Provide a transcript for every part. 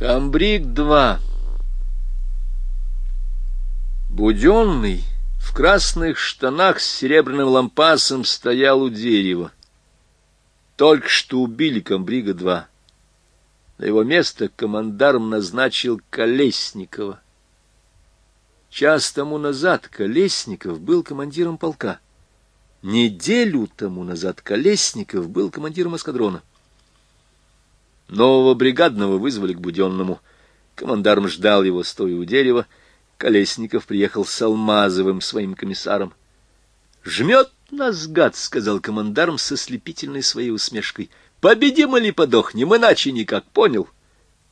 Камбрик-2 Буденный в красных штанах с серебряным лампасом стоял у дерева. Только что убили Камбрига-2. На его место командарм назначил Колесникова. Час тому назад Колесников был командиром полка. Неделю тому назад Колесников был командиром эскадрона. Нового бригадного вызвали к Буденному. Командарм ждал его, стоя у дерева. Колесников приехал с Алмазовым, своим комиссаром. «Жмет нас, гад!» — сказал командарм со слепительной своей усмешкой. «Победим или подохнем, иначе никак, понял?»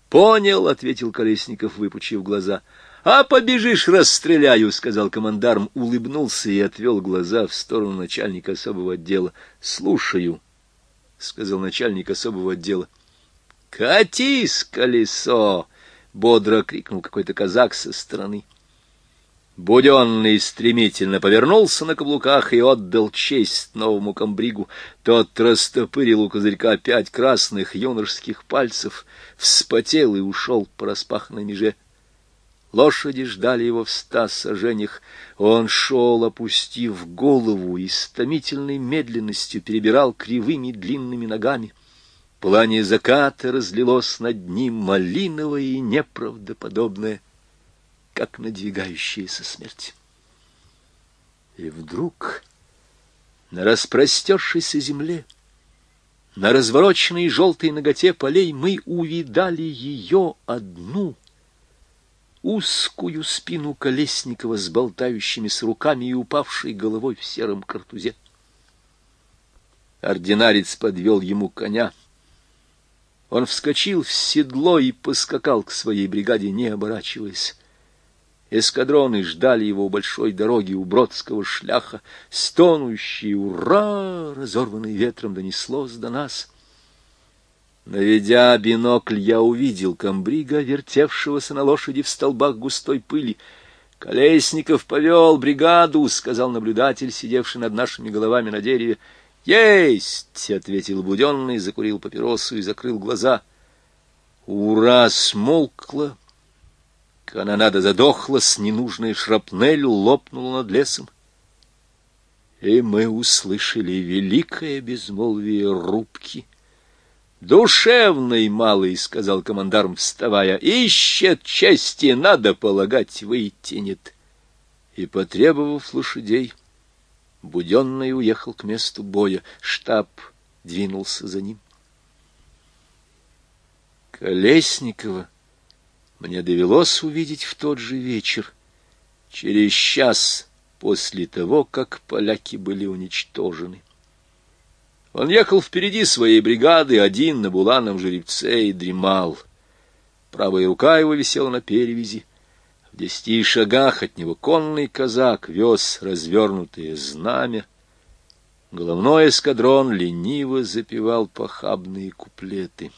«Понял», — ответил Колесников, выпучив глаза. «А побежишь, расстреляю», — сказал командарм, улыбнулся и отвел глаза в сторону начальника особого отдела. «Слушаю», — сказал начальник особого отдела. «Катись, колесо!» — бодро крикнул какой-то казак со стороны. Буденный стремительно повернулся на каблуках и отдал честь новому комбригу. Тот растопырил у козырька пять красных юношеских пальцев, вспотел и ушел по распаханной меже. Лошади ждали его в ста сажениях. Он шел, опустив голову, и с томительной медленностью перебирал кривыми длинными ногами. Пламя заката разлилось над ним малиновое и неправдоподобное, как надвигающаяся смерть. И вдруг на распростершейся земле, на развороченной желтой ноготе полей мы увидали ее одну, узкую спину Колесникова с болтающимися руками и упавшей головой в сером картузе. Ординарец подвел ему коня — он вскочил в седло и поскакал к своей бригаде, не оборачиваясь. Эскадроны ждали его у большой дороги, у Бродского шляха. Стонущий «Ура!» разорванный ветром донеслось до нас. Наведя бинокль, я увидел комбрига, вертевшегося на лошади в столбах густой пыли. «Колесников повел бригаду», — сказал наблюдатель, сидевший над нашими головами на дереве. «Есть!» — ответил Буденный, закурил папиросу и закрыл глаза. Ура! Смолкла. Канонада задохлась, ненужная шрапнель лопнула над лесом. И мы услышали великое безмолвие рубки. «Душевный малый», — сказал командарм, вставая, — «ищет чести, надо полагать, вытянет». И, потребовав лошадей, — Буденный уехал к месту боя, штаб двинулся за ним. Колесникова мне довелось увидеть в тот же вечер, через час после того, как поляки были уничтожены. Он ехал впереди своей бригады, один на буланом жеребце и дремал. Правая рука его висела на перевязи, десяти шагах от него конный казак вез развернутое знамя. Головной эскадрон лениво запевал похабные куплеты.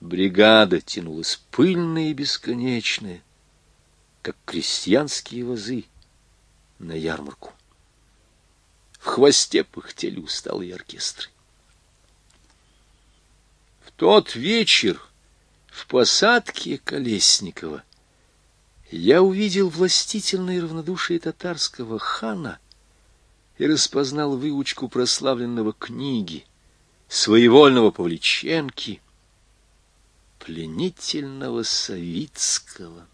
Бригада тянулась пыльная и бесконечная, как крестьянские вазы на ярмарку. В хвосте пыхтели усталые оркестры. В тот вечер в посадке Колесникова я увидел властительное равнодушие татарского хана и распознал выучку прославленного книги, своевольного Павличенки, пленительного Савицкого.